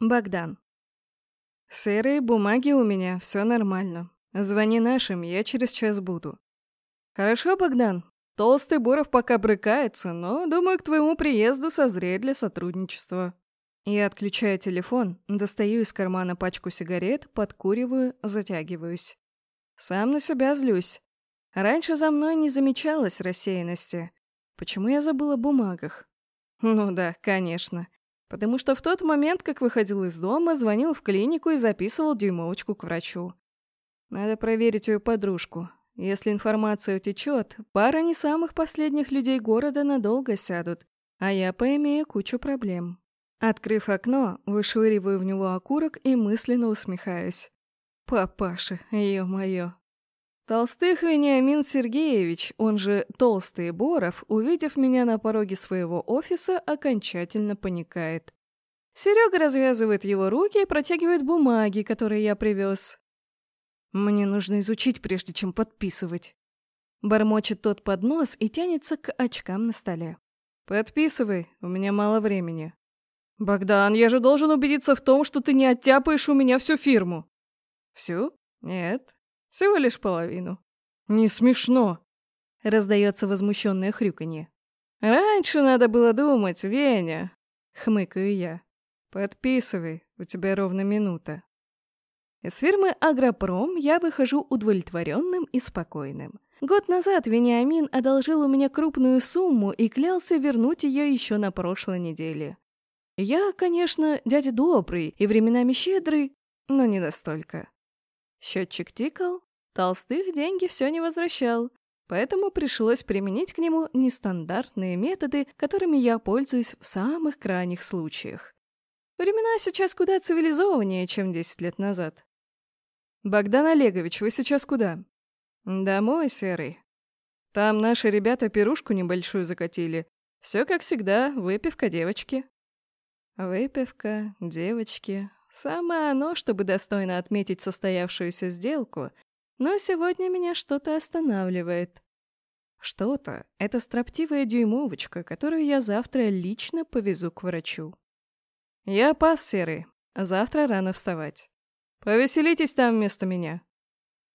Богдан. Серые бумаги у меня, все нормально. Звони нашим, я через час буду. Хорошо, Богдан. Толстый Боров пока брыкается, но, думаю, к твоему приезду созреет для сотрудничества. Я отключаю телефон, достаю из кармана пачку сигарет, подкуриваю, затягиваюсь. Сам на себя злюсь. Раньше за мной не замечалось рассеянности. Почему я забыла о бумагах? Ну да, конечно. Потому что в тот момент, как выходил из дома, звонил в клинику и записывал дюймовочку к врачу. Надо проверить ее подружку. Если информация утечет, пара не самых последних людей города надолго сядут, а я поимею кучу проблем. Открыв окно, вышвыриваю в него окурок и мысленно усмехаюсь. Папаша, ё-моё. Толстых Вениамин Сергеевич, он же Толстый Боров, увидев меня на пороге своего офиса, окончательно паникает. Серега развязывает его руки и протягивает бумаги, которые я привез. Мне нужно изучить, прежде чем подписывать. Бормочет тот под нос и тянется к очкам на столе. «Подписывай, у меня мало времени». «Богдан, я же должен убедиться в том, что ты не оттяпаешь у меня всю фирму». «Всю? Нет, всего лишь половину. Не смешно. Раздается возмущенное хрюканье. Раньше надо было думать, Веня. Хмыкаю я. Подписывай, у тебя ровно минута. Из фирмы «Агропром» я выхожу удовлетворенным и спокойным. Год назад Вениамин одолжил у меня крупную сумму и клялся вернуть ее еще на прошлой неделе. Я, конечно, дядя добрый и временами щедрый, но не настолько. Счетчик тикал, Толстых деньги все не возвращал, поэтому пришлось применить к нему нестандартные методы, которыми я пользуюсь в самых крайних случаях. Времена сейчас куда цивилизованнее, чем 10 лет назад. «Богдан Олегович, вы сейчас куда?» «Домой, Серый. Там наши ребята пирушку небольшую закатили. Все как всегда, выпивка девочки». Выпивка, девочки. Самое оно, чтобы достойно отметить состоявшуюся сделку но сегодня меня что-то останавливает. Что-то — это строптивая дюймовочка, которую я завтра лично повезу к врачу. Я пас, Серый. Завтра рано вставать. Повеселитесь там вместо меня.